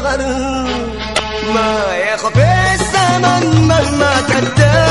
بغرام ما يخفي الزمن مهما تقدر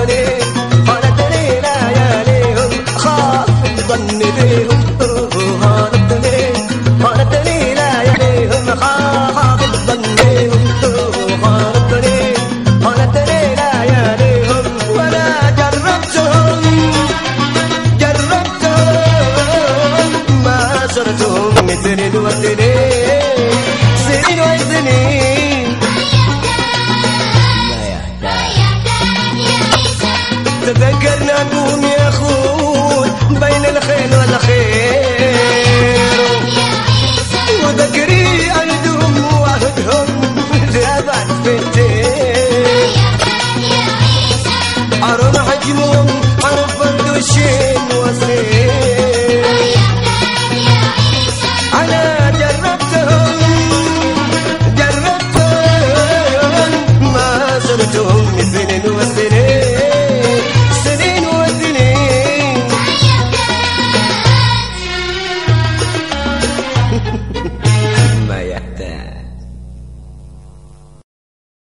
خالطني خالطني لياليهم خاف ظني بيهم